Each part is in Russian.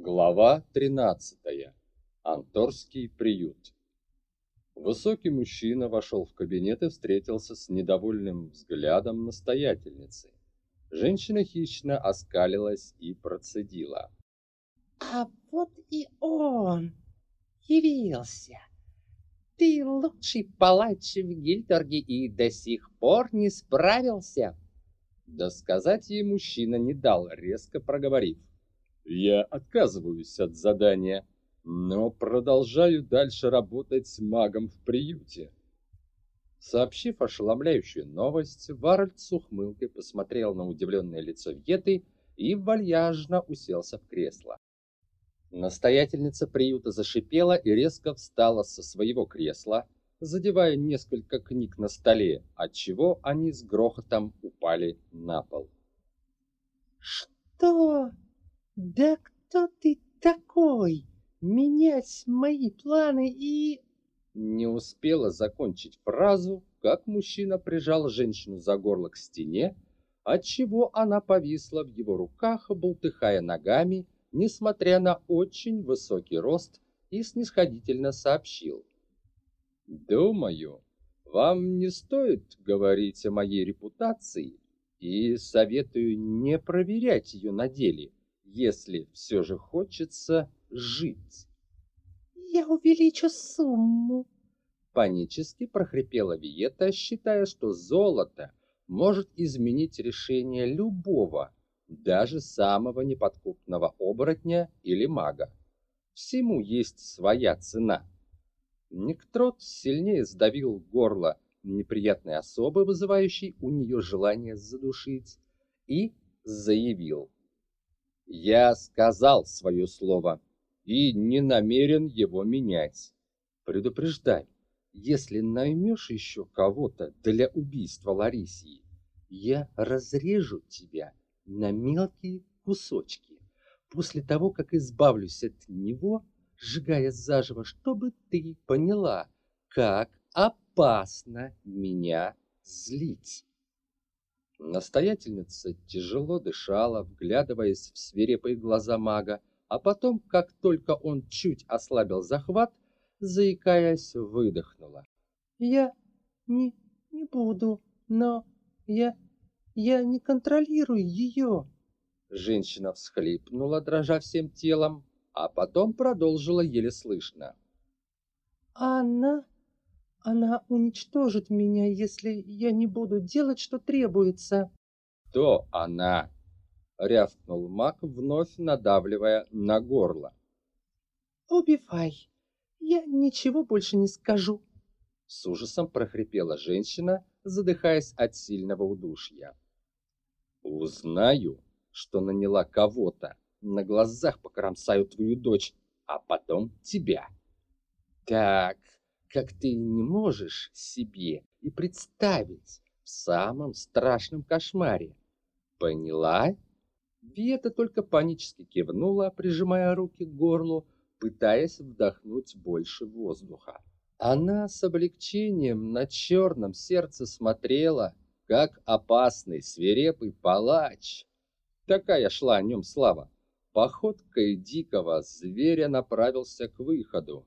Глава 13. Анторский приют. Высокий мужчина вошел в кабинет и встретился с недовольным взглядом настоятельницы. Женщина хищно оскалилась и процедила. «А вот и он явился. Ты лучший палач в Гильдорге и до сих пор не справился?» Да сказать ей мужчина не дал, резко проговорив. Я отказываюсь от задания, но продолжаю дальше работать с магом в приюте. Сообщив ошеломляющую новость, Варальд с ухмылкой посмотрел на удивленное лицо Вьеты и вальяжно уселся в кресло. Настоятельница приюта зашипела и резко встала со своего кресла, задевая несколько книг на столе, отчего они с грохотом упали на пол. «Что?» «Да кто ты такой? Менять мои планы и...» Не успела закончить фразу, как мужчина прижал женщину за горло к стене, отчего она повисла в его руках, болтыхая ногами, несмотря на очень высокий рост, и снисходительно сообщил. «Думаю, вам не стоит говорить о моей репутации, и советую не проверять ее на деле» если все же хочется жить. «Я увеличу сумму!» Панически прохрипела Виета, считая, что золото может изменить решение любого, даже самого неподкупного оборотня или мага. Всему есть своя цена. Никтрот сильнее сдавил горло неприятной особы, вызывающей у нее желание задушить, и заявил. Я сказал свое слово и не намерен его менять. Предупреждаю, если наймешь еще кого-то для убийства Ларисии, я разрежу тебя на мелкие кусочки после того, как избавлюсь от него, сжигая заживо, чтобы ты поняла, как опасно меня злить. Настоятельница тяжело дышала, вглядываясь в свирепые глаза мага, а потом, как только он чуть ослабил захват, заикаясь, выдохнула. «Я не, не буду, но я, я не контролирую ее». Женщина всхлипнула, дрожа всем телом, а потом продолжила еле слышно. «Она она уничтожит меня, если я не буду делать, что требуется. Кто она? рявкнул маг, вновь надавливая на горло. Убивай. Я ничего больше не скажу. С ужасом прохрипела женщина, задыхаясь от сильного удушья. Узнаю, что наняла кого-то, на глазах покромсаю твою дочь, а потом тебя. Так, как ты не можешь себе и представить в самом страшном кошмаре. Поняла? Вета только панически кивнула, прижимая руки к горлу, пытаясь вдохнуть больше воздуха. Она с облегчением на черном сердце смотрела, как опасный свирепый палач. Такая шла о нем слава. Походкой дикого зверя направился к выходу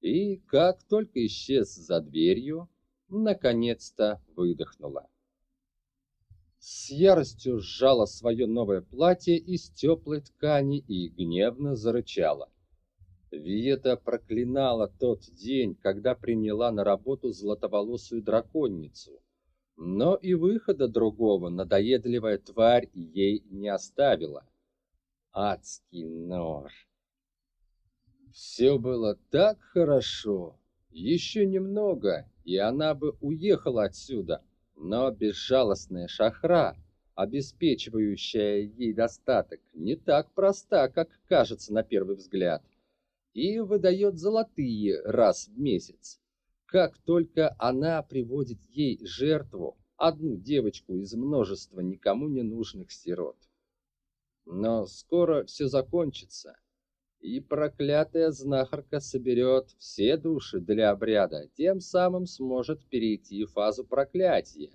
и, как только исчез за дверью, наконец-то выдохнула. С яростью сжала свое новое платье из теплой ткани и гневно зарычала. Виета проклинала тот день, когда приняла на работу златоволосую драконницу, но и выхода другого надоедливая тварь ей не оставила. Адский нож! Все было так хорошо. Еще немного, и она бы уехала отсюда. Но безжалостная шахра, обеспечивающая ей достаток, не так проста, как кажется на первый взгляд. И выдает золотые раз в месяц. Как только она приводит ей жертву, одну девочку из множества никому не нужных сирот. Но скоро все закончится и проклятая знахарка соберет все души для обряда, тем самым сможет перейти в фазу проклятия,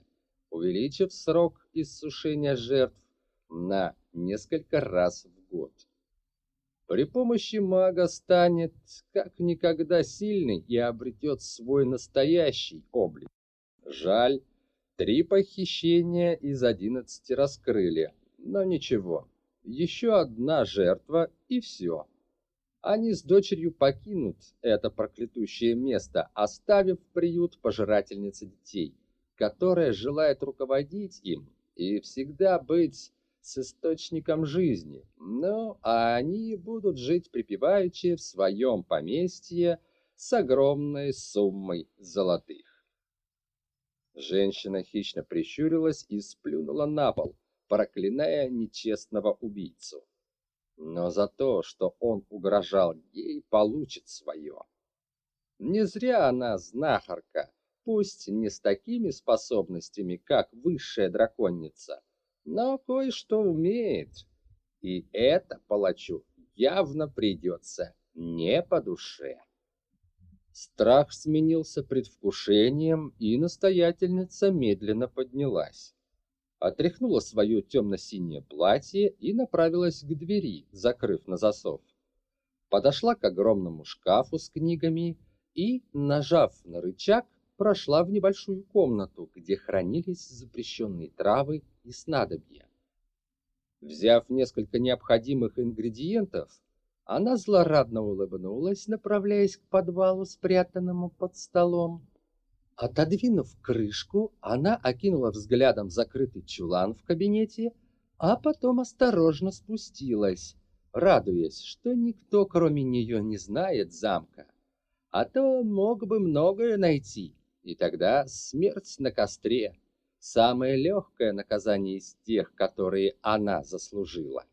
увеличив срок иссушения жертв на несколько раз в год. При помощи мага станет как никогда сильный и обретет свой настоящий облик. Жаль, три похищения из одиннадцати раскрыли, но ничего, еще одна жертва и все. Они с дочерью покинут это проклятущее место, оставив приют пожирательницы детей, которая желает руководить им и всегда быть с источником жизни. Ну, а они будут жить припеваючи в своем поместье с огромной суммой золотых. Женщина хищно прищурилась и сплюнула на пол, проклиная нечестного убийцу но за то, что он угрожал ей, получит свое. Не зря она знахарка, пусть не с такими способностями, как высшая драконица, но кое-что умеет. И это палачу явно придется не по душе. Страх сменился предвкушением, и настоятельница медленно поднялась отряхнула свое темно-синее платье и направилась к двери, закрыв на засов. Подошла к огромному шкафу с книгами и, нажав на рычаг, прошла в небольшую комнату, где хранились запрещенные травы и снадобья. Взяв несколько необходимых ингредиентов, она злорадно улыбнулась, направляясь к подвалу, спрятанному под столом. Отодвинув крышку, она окинула взглядом закрытый чулан в кабинете, а потом осторожно спустилась, радуясь, что никто, кроме нее, не знает замка. А то мог бы многое найти, и тогда смерть на костре — самое легкое наказание из тех, которые она заслужила.